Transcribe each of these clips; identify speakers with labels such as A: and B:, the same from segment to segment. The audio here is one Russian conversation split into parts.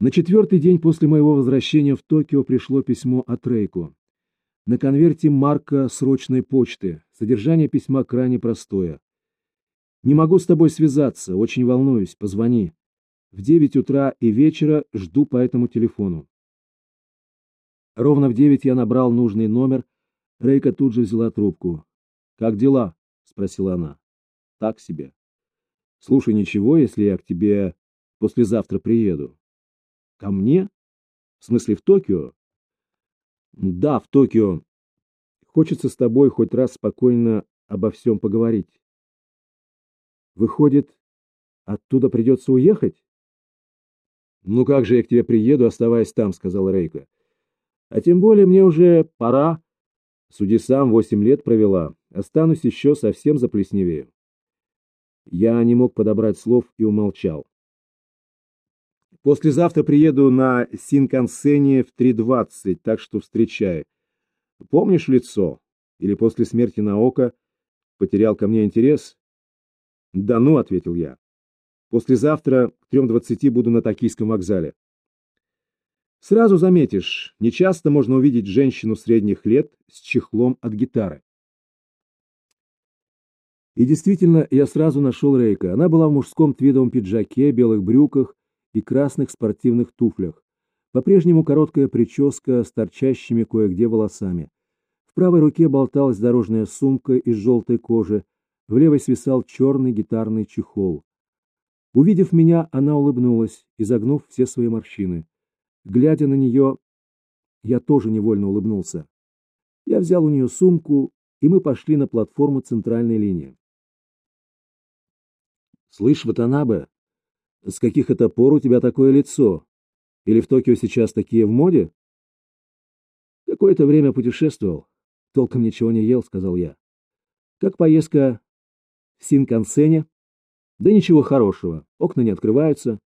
A: На четвертый день после моего возвращения в Токио пришло письмо от Рейко. На конверте марка срочной почты. Содержание письма крайне простое. «Не могу с тобой связаться, очень волнуюсь, позвони. В девять утра и вечера жду по этому телефону». Ровно в девять я набрал нужный номер. Рейка тут же взяла трубку. «Как дела?» — спросила она. «Так себе. Слушай, ничего, если я к тебе послезавтра приеду?» Ко мне? В смысле, в Токио? Да, в Токио. Хочется с тобой хоть раз спокойно обо всем поговорить. Выходит, оттуда придется уехать? Ну как же я к тебе приеду, оставаясь там, сказал Рейка. А тем более мне уже пора. Суди сам восемь лет провела. Останусь еще совсем заплесневею. Я не мог подобрать слов и умолчал. Послезавтра приеду на Синкансене в 3.20, так что встречай. Помнишь лицо? Или после смерти Наока потерял ко мне интерес? Да ну, ответил я. Послезавтра к 3.20 буду на Токийском вокзале. Сразу заметишь, нечасто можно увидеть женщину средних лет с чехлом от гитары. И действительно, я сразу нашел Рейка. Она была в мужском твидовом пиджаке, белых брюках, и красных спортивных туфлях. По-прежнему короткая прическа с торчащими кое-где волосами. В правой руке болталась дорожная сумка из желтой кожи, в левой свисал черный гитарный чехол. Увидев меня, она улыбнулась, изогнув все свои морщины. Глядя на нее, я тоже невольно улыбнулся. Я взял у нее сумку, и мы пошли на платформу центральной линии. «Слышь, Ватанабе, с каких это пор у тебя такое лицо? Или в Токио сейчас такие в моде? Какое-то время путешествовал. Толком ничего не ел, сказал я. Как поездка в Синкансене? Да ничего хорошего. Окна не открываются.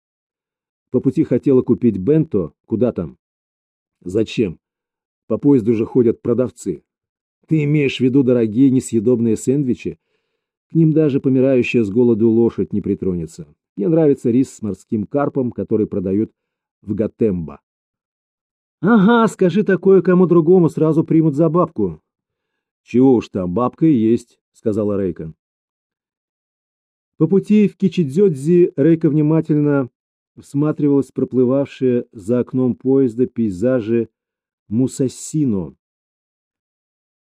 A: По пути хотела купить бенто. Куда там? Зачем? По поезду же ходят продавцы. Ты имеешь в виду дорогие несъедобные сэндвичи? К ним даже помирающая с голоду лошадь не притронется. Мне нравится рис с морским карпом, который продают в Гатембо. Ага, скажи такое кому другому, сразу примут за бабку. Чего уж там, бабка и есть, сказала Рейка. По пути в Кичидзёдзи Рейка внимательно всматривалась проплывавшие за окном поезда пейзажи Мусасино.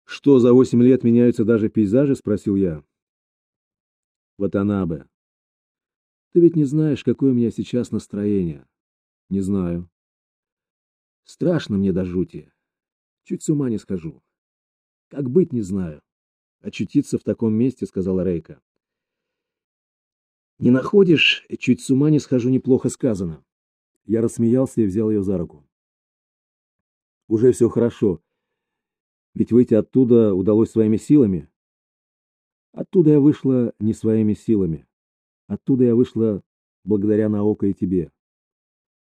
A: «Что, за восемь лет меняются даже пейзажи?» — спросил я. «Ватанабе, ты ведь не знаешь, какое у меня сейчас настроение. Не знаю. Страшно мне до жути. Чуть с ума не схожу. Как быть, не знаю. Очутиться в таком месте, сказала Рейка. Не находишь, чуть с ума не схожу, неплохо сказано. Я рассмеялся и взял ее за руку. Уже все хорошо. Ведь выйти оттуда удалось своими силами. Оттуда я вышла не своими силами. Оттуда я вышла благодаря Наока и тебе.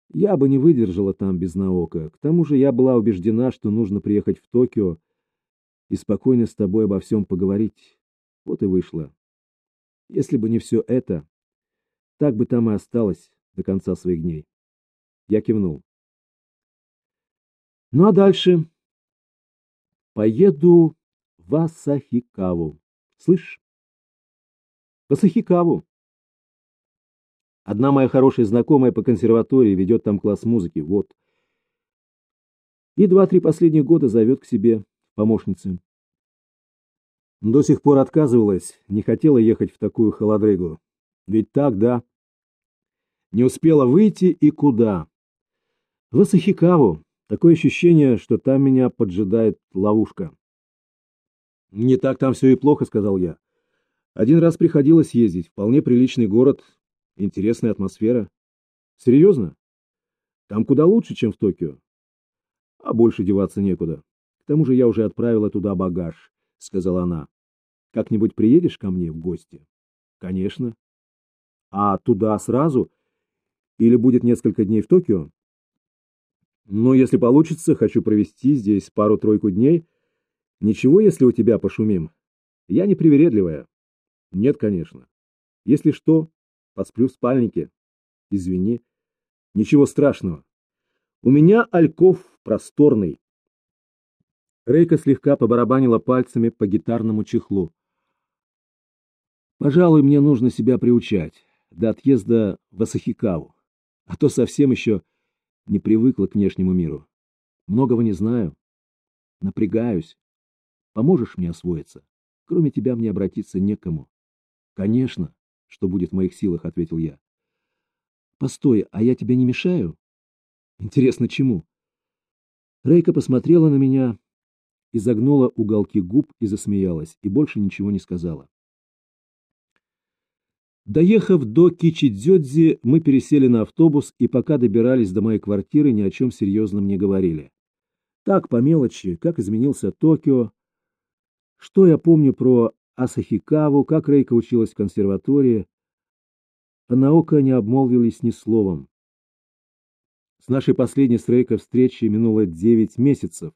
A: Я бы не выдержала там без Наока. К тому же я была убеждена, что нужно приехать в Токио и спокойно с тобой обо всем поговорить. Вот и вышло. Если бы не все это, так бы там и осталось до конца своих дней. Я кивнул. Ну а дальше? Поеду в Асахикаву. Слышь? В Асахикаву. Одна моя хорошая знакомая по консерватории ведет там класс музыки, вот. И два-три последних года зовет к себе помощницы. До сих пор отказывалась, не хотела ехать в такую холодрыгу. Ведь так, да? Не успела выйти и куда? В Асахикаву. Такое ощущение, что там меня поджидает ловушка. Не так там все и плохо, сказал я. Один раз приходилось ездить, вполне приличный город, Интересная атмосфера. Серьезно? Там куда лучше, чем в Токио. А больше деваться некуда. К тому же я уже отправила туда багаж, сказала она. Как-нибудь приедешь ко мне в гости? Конечно. А туда сразу? Или будет несколько дней в Токио? Но если получится, хочу провести здесь пару-тройку дней. Ничего, если у тебя пошумим? Я не привередливая. Нет, конечно. Если что, Посплю в спальнике. Извини. Ничего страшного. У меня альков просторный. Рейка слегка побарабанила пальцами по гитарному чехлу. Пожалуй, мне нужно себя приучать до отъезда в Асахикаву, а то совсем еще не привыкла к внешнему миру. Многого не знаю. Напрягаюсь. Поможешь мне освоиться? Кроме тебя мне обратиться некому. Конечно, что будет в моих силах, ответил я. Постой, а я тебе не мешаю? Интересно, чему? Рейка посмотрела на меня, изогнула уголки губ и засмеялась, и больше ничего не сказала. Доехав до Кичидзёдзи, мы пересели на автобус и пока добирались до моей квартиры, ни о чем серьезном не говорили. Так, по мелочи, как изменился Токио, что я помню про Асахикаву, как Рейка училась в консерватории, а Наока не обмолвились ни словом. С нашей последней с Рейка встречи минуло девять месяцев,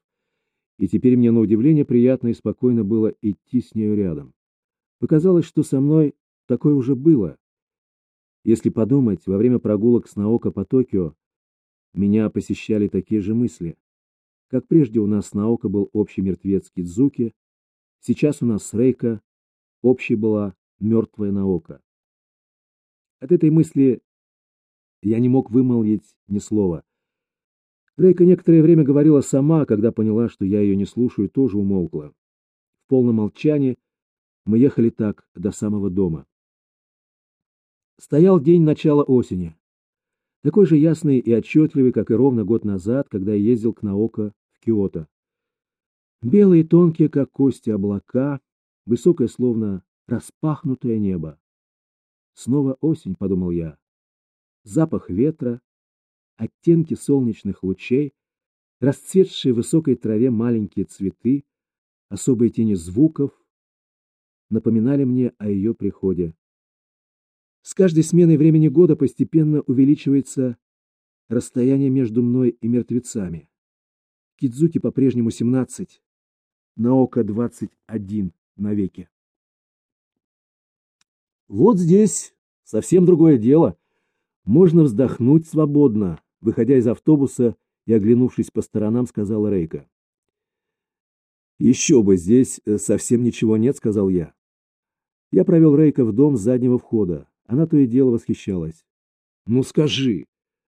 A: и теперь мне на удивление приятно и спокойно было идти с нею рядом. Показалось, что со мной Такое уже было. Если подумать, во время прогулок с Наока по Токио меня посещали такие же мысли. Как прежде у нас с Наока был общий мертвец Кидзуки, сейчас у нас с Рейка общей была мертвая Наока. От этой мысли я не мог вымолвить ни слова. Рейка некоторое время говорила сама, когда поняла, что я ее не слушаю, тоже умолкла. В полном молчании мы ехали так до самого дома. Стоял день начала осени. Такой же ясный и отчетливый, как и ровно год назад, когда я ездил к Наока в Киото. Белые, тонкие, как кости, облака, высокое, словно распахнутое небо. Снова осень, — подумал я. Запах ветра, оттенки солнечных лучей, расцветшие в высокой траве маленькие цветы, особые тени звуков напоминали мне о ее приходе. С каждой сменой времени года постепенно увеличивается расстояние между мной и мертвецами. Кидзуки по-прежнему 17, Наока 21 навеки. Вот здесь совсем другое дело. Можно вздохнуть свободно, выходя из автобуса и оглянувшись по сторонам, сказала Рейка. Еще бы, здесь э, совсем ничего нет, сказал я. Я провел Рейка в дом с заднего входа. Она то и дело восхищалась. «Ну скажи,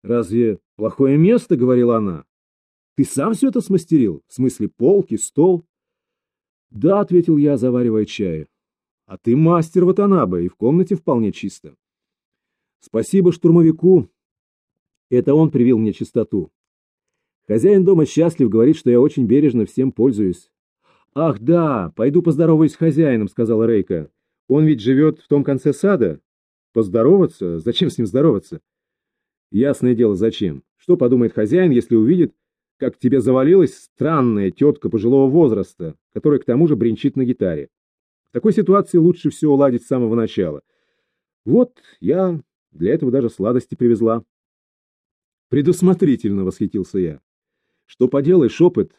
A: разве плохое место?» — говорила она. «Ты сам все это смастерил? В смысле полки, стол?» «Да», — ответил я, заваривая чай. «А ты мастер Ватанабе, и в комнате вполне чисто». «Спасибо штурмовику. Это он привил мне чистоту. Хозяин дома счастлив, говорит, что я очень бережно всем пользуюсь». «Ах, да, пойду поздороваюсь с хозяином», — сказала Рейка. «Он ведь живет в том конце сада». Поздороваться? Зачем с ним здороваться? Ясное дело, зачем? Что подумает хозяин, если увидит, как тебе завалилась странная тетка пожилого возраста, которая к тому же бренчит на гитаре? В такой ситуации лучше все уладить с самого начала. Вот я для этого даже сладости привезла. Предусмотрительно восхитился я. Что поделаешь, опыт?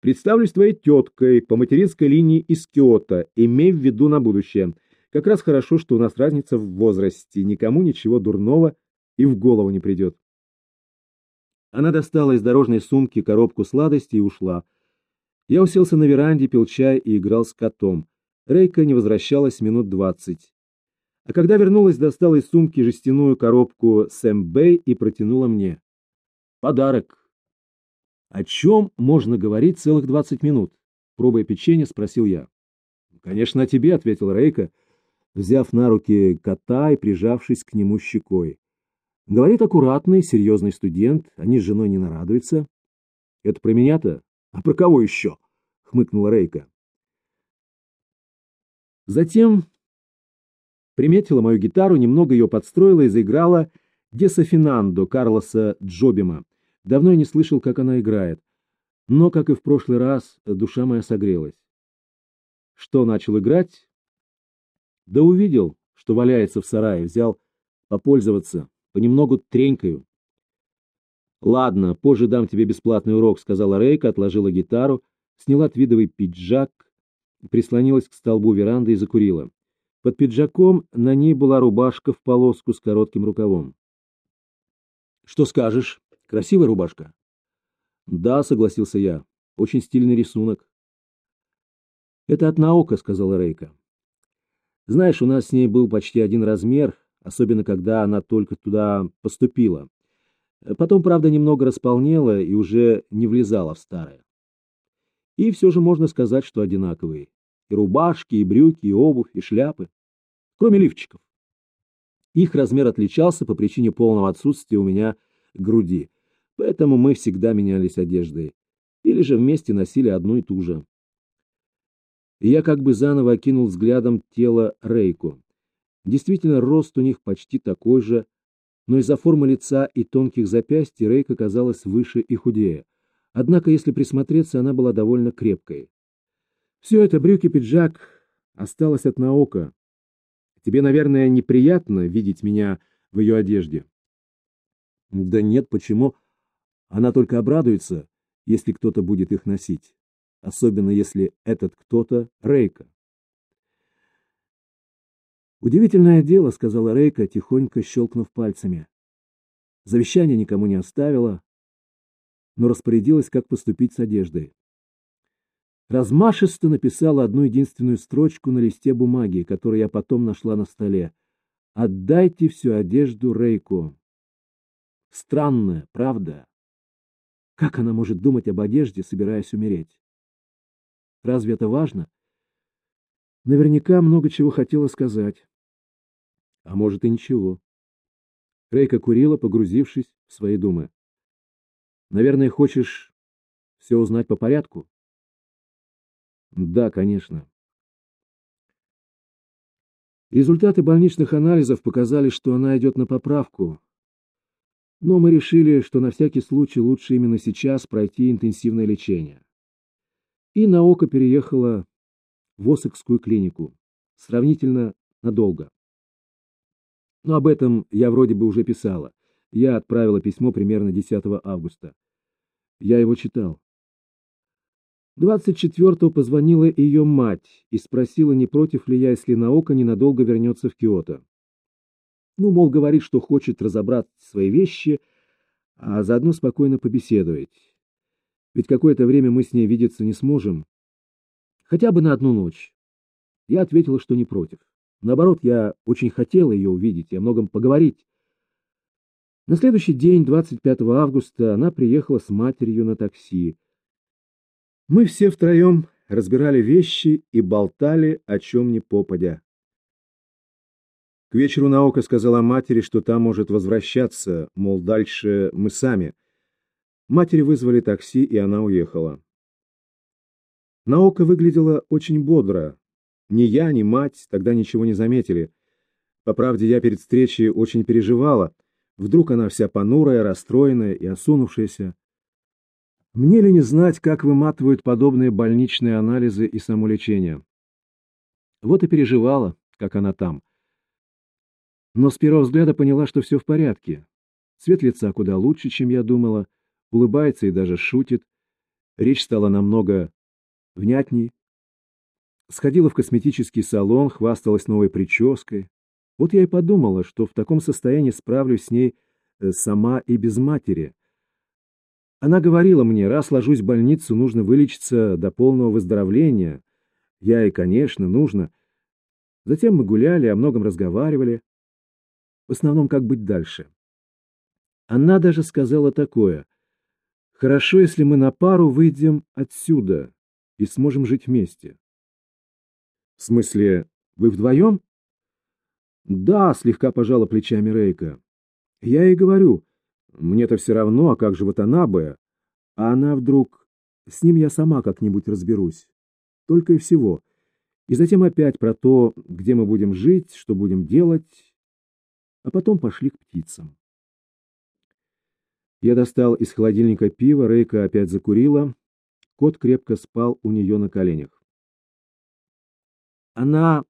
A: Представлюсь твоей теткой по материнской линии из Киота, имей в виду на будущее — как раз хорошо, что у нас разница в возрасте, никому ничего дурного и в голову не придет. Она достала из дорожной сумки коробку сладостей и ушла. Я уселся на веранде, пил чай и играл с котом. Рейка не возвращалась минут двадцать. А когда вернулась, достала из сумки жестяную коробку Сэм Бэй и протянула мне. Подарок. О чем можно говорить целых двадцать минут? Пробуя печенье, спросил я. Конечно, о тебе, ответил Рейка, взяв на руки кота и прижавшись к нему щекой. Говорит аккуратный, серьезный студент, они с женой не нарадуются. — Это про меня-то? А про кого еще? — хмыкнула Рейка. Затем приметила мою гитару, немного ее подстроила и заиграла Десафинандо Карлоса Джобима. Давно я не слышал, как она играет. Но, как и в прошлый раз, душа моя согрелась. Что начал играть, да увидел, что валяется в сарае, взял попользоваться, понемногу тренькаю. «Ладно, позже дам тебе бесплатный урок», — сказала Рейка, отложила гитару, сняла твидовый пиджак, прислонилась к столбу веранды и закурила. Под пиджаком на ней была рубашка в полоску с коротким рукавом. Что скажешь? Красивая рубашка? Да, согласился я. Очень стильный рисунок. Это от Наока, сказала Рейка. Знаешь, у нас с ней был почти один размер, особенно когда она только туда поступила. Потом, правда, немного располнела и уже не влезала в старое. И все же можно сказать, что одинаковые. И рубашки, и брюки, и обувь, и шляпы. Кроме лифчиков. Их размер отличался по причине полного отсутствия у меня груди, поэтому мы всегда менялись одеждой. Или же вместе носили одну и ту же. И я как бы заново окинул взглядом тело Рейку. Действительно, рост у них почти такой же, но из-за формы лица и тонких запястий Рейка казалась выше и худее. Однако, если присмотреться, она была довольно крепкой. Все это брюки-пиджак осталось от Наока. Тебе, наверное, неприятно видеть меня в ее одежде. Да нет, почему? Она только обрадуется, если кто-то будет их носить. Особенно, если этот кто-то Рейка. «Удивительное дело», — сказала Рейка, тихонько щелкнув пальцами. Завещание никому не оставила, но распорядилась, как поступить с одеждой. Размашисто написала одну единственную строчку на листе бумаги, которую я потом нашла на столе. «Отдайте всю одежду Рейку». Странно, правда? Как она может думать об одежде, собираясь умереть? Разве это важно? Наверняка много чего хотела сказать. А может и ничего. Рейка курила, погрузившись в свои думы. Наверное, хочешь все узнать по порядку? Да, конечно. Результаты больничных анализов показали, что она идет на поправку. Но мы решили, что на всякий случай лучше именно сейчас пройти интенсивное лечение. И Наока переехала в Осекскую клинику. Сравнительно надолго. Но об этом я вроде бы уже писала. Я отправила письмо примерно 10 августа. Я его читал. 24-го позвонила ее мать и спросила, не против ли я, если Наока ненадолго вернется в Киото. Ну, мол, говорит, что хочет разобрать свои вещи, а заодно спокойно побеседовать. Ведь какое-то время мы с ней видеться не сможем. Хотя бы на одну ночь. Я ответила, что не против. Наоборот, я очень хотела ее увидеть и о многом поговорить. На следующий день, 25 августа, она приехала с матерью на такси. Мы все втроем разбирали вещи и болтали о чем ни попадя. К вечеру наука сказала матери, что та может возвращаться, мол, дальше мы сами. Матери вызвали такси, и она уехала. Наука выглядела очень бодро. Ни я, ни мать тогда ничего не заметили. По правде, я перед встречей очень переживала. Вдруг она вся понурая, расстроенная и осунувшаяся. Мне ли не знать, как выматывают подобные больничные анализы и самолечение? Вот и переживала, как она там. Но с первого взгляда поняла, что все в порядке. Цвет лица куда лучше, чем я думала, улыбается и даже шутит. Речь стала намного внятней. Сходила в косметический салон, хвасталась новой прической. Вот я и подумала, что в таком состоянии справлюсь с ней э, сама и без матери. Она говорила мне, раз ложусь в больницу, нужно вылечиться до полного выздоровления. Я и, конечно, нужно. Затем мы гуляли, о многом разговаривали. В основном, как быть дальше. Она даже сказала такое. «Хорошо, если мы на пару выйдем отсюда и сможем жить вместе». «В смысле, вы вдвоем?» «Да», — слегка пожала плечами Рейка. «Я ей говорю, мне-то все равно, а как же вот она бы? А она вдруг... С ним я сама как-нибудь разберусь. Только и всего. И затем опять про то, где мы будем жить, что будем делать. А потом пошли к птицам. Я достал из холодильника пиво, Рейка опять закурила. Кот крепко спал у нее на коленях. Она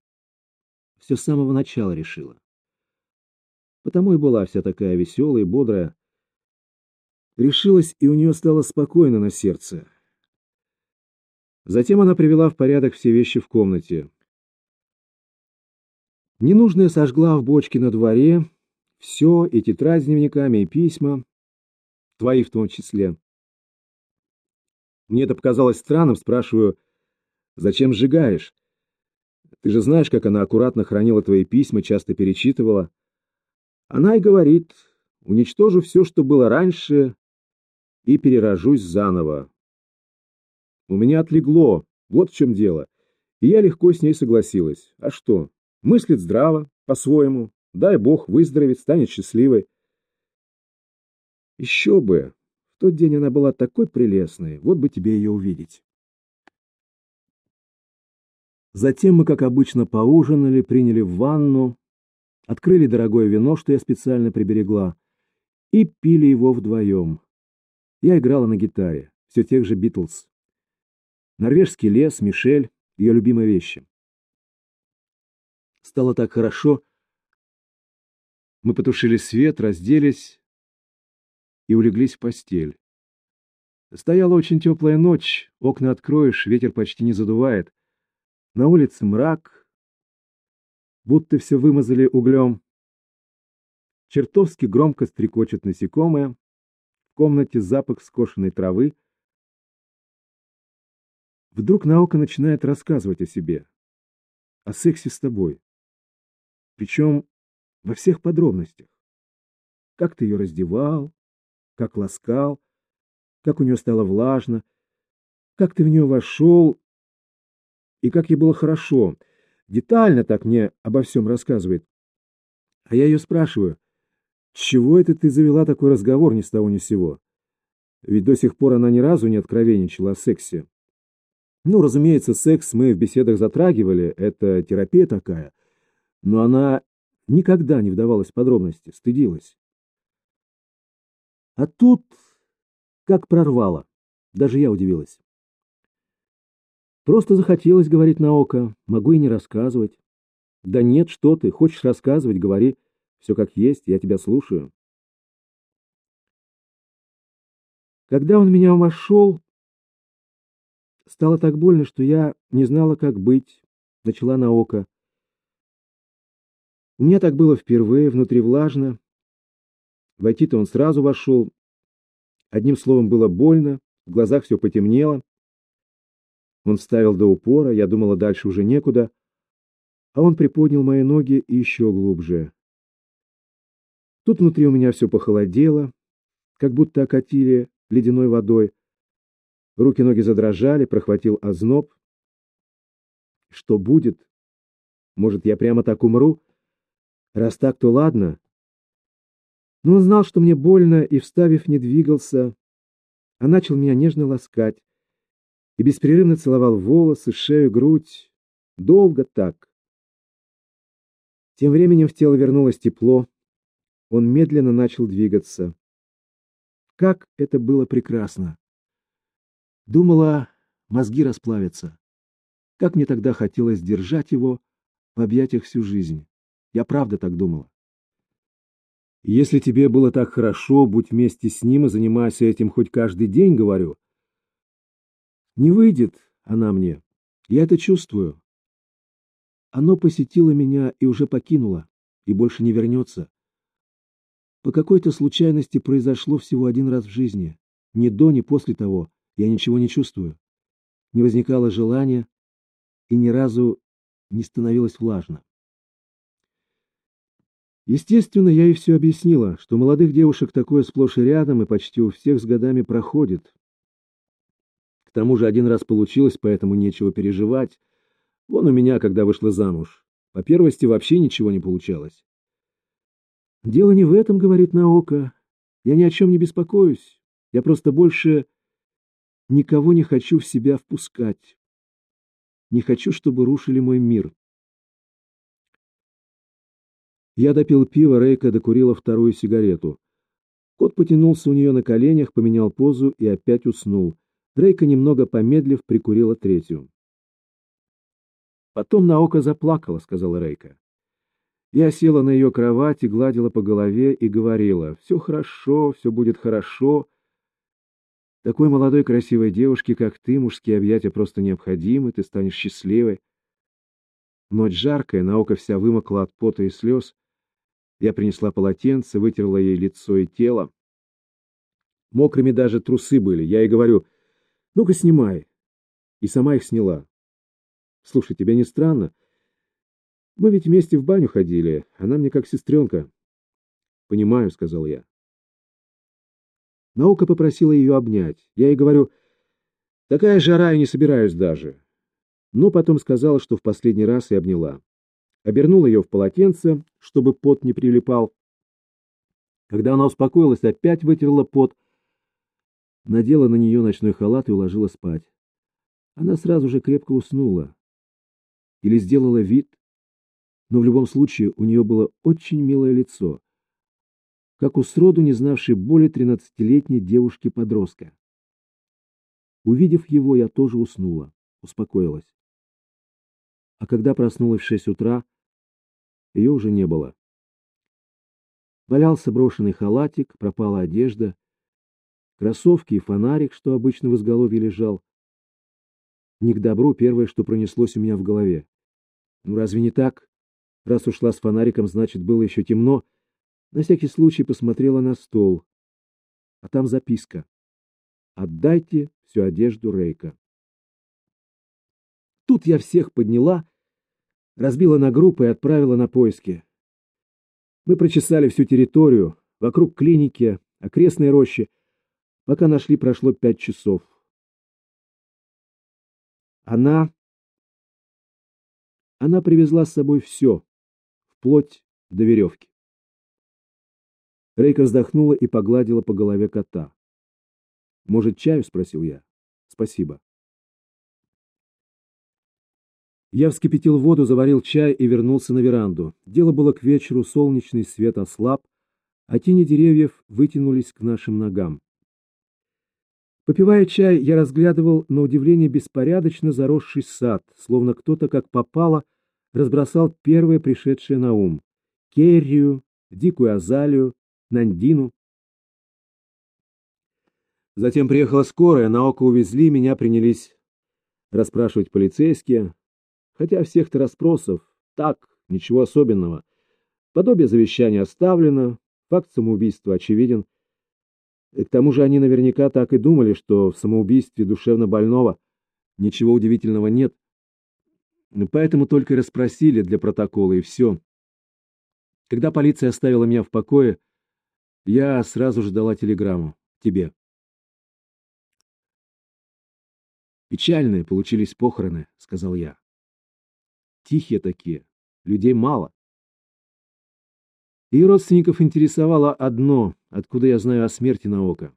A: все с самого начала решила. Потому и была вся такая веселая и бодрая. Решилась, и у нее стало спокойно на сердце. Затем она привела в порядок все вещи в комнате. Ненужное сожгла в бочке на дворе, все, и тетрадь с дневниками, и письма, твои в том числе. Мне это показалось странным, спрашиваю, зачем сжигаешь? Ты же знаешь, как она аккуратно хранила твои письма, часто перечитывала. Она и говорит, уничтожу все, что было раньше, и перерожусь заново. У меня отлегло, вот в чем дело. И я легко с ней согласилась. А что? Мыслит здраво, по-своему. Дай бог, выздоровеет, станет счастливой. Еще бы! Тот день она была такой прелестной, вот бы тебе ее увидеть. Затем мы, как обычно, поужинали, приняли ванну, открыли дорогое вино, что я специально приберегла, и пили его вдвоем. Я играла на гитаре, все тех же Битлз. Норвежский лес, Мишель, ее любимые вещи. Стало так хорошо. Мы потушили свет, разделись и улеглись в постель. Стояла очень теплая ночь, окна откроешь, ветер почти не задувает. На улице мрак, будто все вымазали углем. Чертовски громко стрекочет насекомое, в комнате запах скошенной травы. Вдруг наука начинает рассказывать о себе, о сексе с тобой. Причем во всех подробностях. Как ты ее раздевал, как ласкал, как у нее стало влажно, как ты в нее вошел и как ей было хорошо. Детально так мне обо всем рассказывает. А я ее спрашиваю, чего это ты завела такой разговор ни с того ни с сего? Ведь до сих пор она ни разу не откровенничала о сексе. Ну, разумеется, секс мы в беседах затрагивали, это терапия такая, но она никогда не вдавалась в подробности, стыдилась. А тут как прорвало. Даже я удивилась. Просто захотелось говорить на око, могу и не рассказывать. Да нет, что ты, хочешь рассказывать, говори. Все как есть, я тебя слушаю. Когда он меня вошел, стало так больно, что я не знала, как быть, начала на око. У меня так было впервые, внутри влажно. Войти-то он сразу вошел. Одним словом, было больно, в глазах все потемнело. Он вставил до упора, я думала, дальше уже некуда, а он приподнял мои ноги еще глубже. Тут внутри у меня все похолодело, как будто окатили ледяной водой. Руки-ноги задрожали, прохватил озноб. Что будет? Может, я прямо так умру? Раз так, то ладно. Но он знал, что мне больно, и, вставив, не двигался, а начал меня нежно ласкать и беспрерывно целовал волосы, шею, грудь. Долго так. Тем временем в тело вернулось тепло. Он медленно начал двигаться. Как это было прекрасно! Думала, мозги расплавятся. Как мне тогда хотелось держать его в объятиях всю жизнь. Я правда так думала. Если тебе было так хорошо, будь вместе с ним и занимайся этим хоть каждый день, говорю, не выйдет она мне. Я это чувствую. Оно посетило меня и уже покинуло, и больше не вернется. По какой-то случайности произошло всего один раз в жизни. Ни до, ни после того я ничего не чувствую. Не возникало желания, и ни разу не становилось влажно. Естественно, я ей все объяснила, что молодых девушек такое сплошь и рядом и почти у всех с годами проходит, к тому же один раз получилось, поэтому нечего переживать. Вон у меня, когда вышла замуж. По первости вообще ничего не получалось. «Дело не в этом», — говорит Наока. «Я ни о чем не беспокоюсь. Я просто больше никого не хочу в себя впускать. Не хочу, чтобы рушили мой мир». Я допил пиво, Рейка докурила вторую сигарету. Кот потянулся у нее на коленях, поменял позу и опять уснул. Дрейка, немного помедлив, прикурила третью. «Потом на око заплакала», — сказала Рейка. Я села на ее кровать и гладила по голове и говорила, «Все хорошо, все будет хорошо. Такой молодой красивой девушке, как ты, мужские объятия просто необходимы, ты станешь счастливой». Ночь жаркая, на вся вымокла от пота и слез. Я принесла полотенце, вытерла ей лицо и тело. Мокрыми даже трусы были. Я ей говорю, ну-ка снимай. И сама их сняла. Слушай, тебе не странно? Мы ведь вместе в баню ходили. Она мне как сестренка. Понимаю, сказал я. Наука попросила ее обнять. Я ей говорю, такая жара, я не собираюсь даже. Но потом сказала, что в последний раз и обняла. Обернула ее в полотенце, чтобы пот не прилипал. Когда она успокоилась, опять вытерла пот, надела на нее ночной халат и уложила спать. Она сразу же крепко уснула. Или сделала вид, но в любом случае у нее было очень милое лицо, как у сроду не знавшей боли тринадцатилетней девушки-подростка. Увидев его, я тоже уснула, успокоилась. А когда проснулась в шесть утра, ее уже не было. Валялся брошенный халатик, пропала одежда, кроссовки и фонарик, что обычно в изголовье лежал. Не к добру первое, что пронеслось у меня в голове. Ну разве не так? Раз ушла с фонариком, значит, было еще темно. На всякий случай посмотрела на стол. А там записка. «Отдайте всю одежду Рейка». Тут я всех подняла, разбила на группы и отправила на поиски. Мы прочесали всю территорию, вокруг клиники, окрестные рощи. Пока нашли, прошло пять часов. Она... Она привезла с собой все, вплоть до веревки. Рейка вздохнула и погладила по голове кота. «Может, чаю?» — спросил я. «Спасибо». Я вскипятил воду, заварил чай и вернулся на веранду. Дело было к вечеру, солнечный свет ослаб, а тени деревьев вытянулись к нашим ногам. Попивая чай, я разглядывал на удивление беспорядочно заросший сад, словно кто-то, как попало, разбросал первое пришедшее на ум — керрию, дикую азалию, нандину. Затем приехала скорая, на око увезли, меня принялись расспрашивать полицейские, Хотя всех-то расспросов, так, ничего особенного. Подобие завещания оставлено, факт самоубийства очевиден. И к тому же они наверняка так и думали, что в самоубийстве душевно больного ничего удивительного нет. Поэтому только расспросили для протокола, и все. Когда полиция оставила меня в покое, я сразу же дала телеграмму тебе. «Печальные получились похороны», — сказал я. Тихие такие, людей мало. И родственников интересовало одно, откуда я знаю о смерти Наока.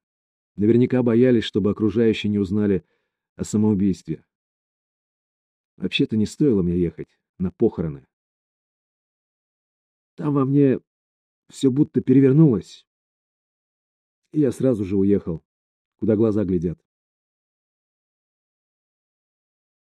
A: Наверняка боялись, чтобы окружающие не узнали о самоубийстве. Вообще-то не стоило мне ехать на похороны. Там во мне все будто перевернулось. И я сразу же уехал, куда глаза глядят.